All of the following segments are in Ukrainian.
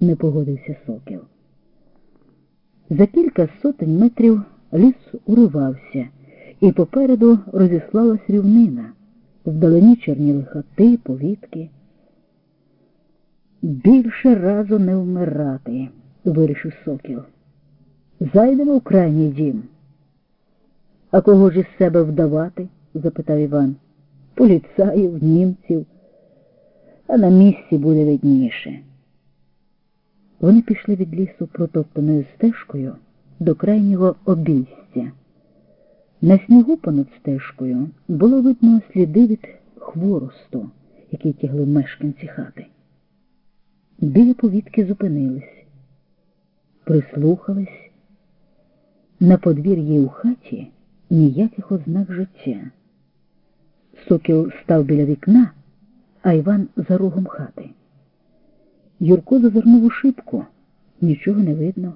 не погодився сокіл. За кілька сотень метрів ліс уривався, і попереду розіслалась рівнина. Вдалині чорніли хати, повітки. Більше разу не вмирати, вирішив сокіл. Зайдемо в крайній дім. А кого ж із себе вдавати? запитав Іван. Поліцаїв, німців, а на місці буде видніше. Вони пішли від лісу протоптаною стежкою до крайнього обійстя. На снігу понад стежкою було видно сліди від хворосту, який тягли мешканці хати. Біля повітки зупинились, прислухались. На подвір'ї у хаті ніяких ознак життя. Сокіл став біля вікна, а Іван за рогом хати. Юрко зазирнув у шибку, нічого не видно.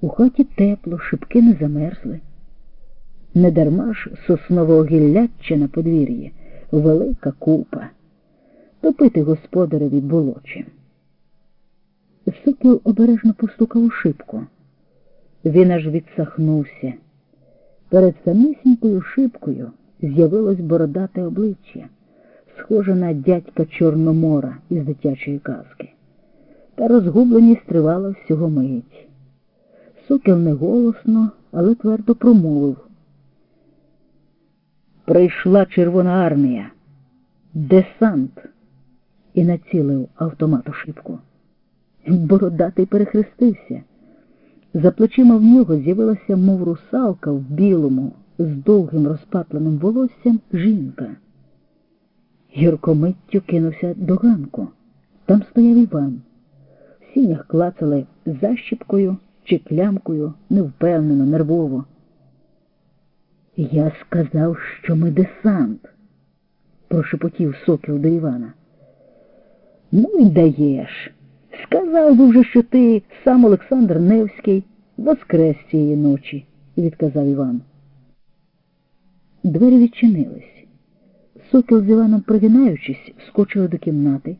У хаті тепло, шибки не замерзли. Недарма ж соснового гілляччя на подвір'ї велика купа. Топити господареві було чим. Сокіл обережно постукав у шибку. Він аж відсахнувся. Перед самісінькою шибкою з'явилось бородате обличчя, схоже на дядька Чорномора із дитячої казки. Та розгубленість тривала всього мить. Сокіл неголосно, але твердо промовив. Прийшла Червона армія, десант, і націлив автомат у шибку. Бородатий перехрестився. За плечима в нього з'явилася, мов русалка в білому, з довгим розпатленим волоссям жінка. Юрко кинувся до ганку. Там стояв Іван. В сінях клацали защіпкою чи клямкою невпевнено, нервово. Я сказав, що ми десант, прошепотів сокіл до Івана. Ну й даєш. Сказав би вже, що ти сам Олександр Невський воскрес цієї ночі, відказав Іван. Двері відчинились. Сокіл з Іваном, прогинаючись, скочили до кімнати,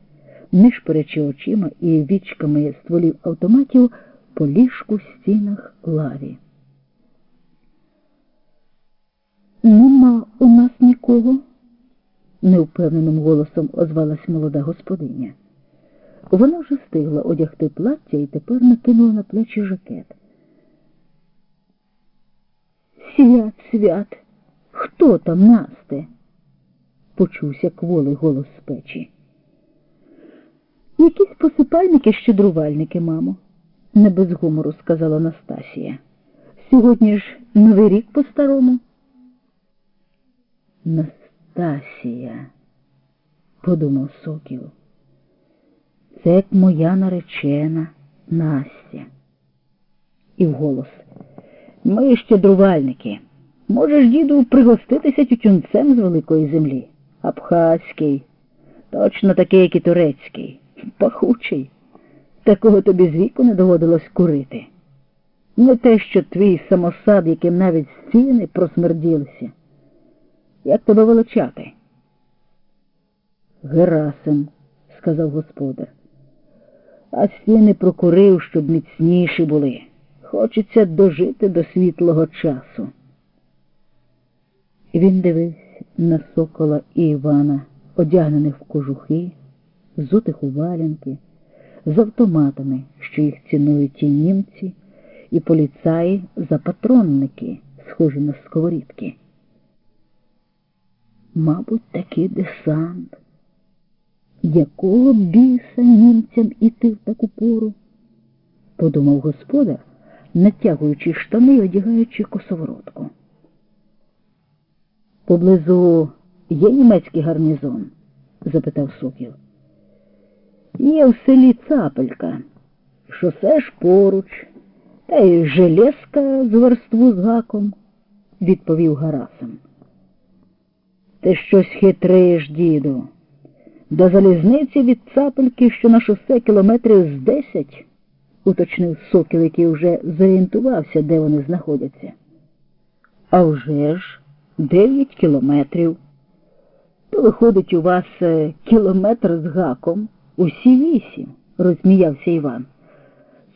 нишпорячи очима і вічками стволів автоматів по ліжку стінах лаві. Нема у нас нікого, невпевненим голосом озвалась молода господиня. Вона вже встигла одягти плаття і тепер накинула на плечі жакет. Свят, свят, хто там Насте? Почувся кволий голос з печі. Якісь посипальники щедрувальники, мамо, не без гумору сказала Настасія. Сьогодні ж новий рік по-старому. Настасія, подумав Сокіл. Це як моя наречена Настя. І вголос. Ми щедрувальники. Можеш, діду, пригоститися тютюнцем з великої землі. Абхазький, точно такий, як і турецький, пахучий. Такого тобі з віку не доводилось курити. Не те, що твій самосад, яким навіть стіни просмерділися. Як тебе величати? Герасим, сказав господар. А стіни прокурив, щоб міцніші були. Хочеться дожити до світлого часу. І Він дивився на сокола і Івана, одягнених в кожухи, взутих у валянки, з автоматами, що їх цінують ті німці, і поліцаї за патронники, схожі на сковорідки. Мабуть, такий десант. Якого біса німцям іти в таку пору? подумав господар, натягуючи штани і одягаючи косоворотку. Поблизу є німецький гарнізон? запитав Сокіл. Є в селі Цапелька, шосе ж поруч, та й железка з верству з гаком, відповів Гарасим. Ти щось хитриєш, діду. До залізниці від цапельки, що на шосе кілометрів з десять, уточнив сокіл, який вже зорієнтувався, де вони знаходяться. А вже ж дев'ять кілометрів. То виходить у вас е, кілометр з гаком, усі вісім. розсміявся Іван.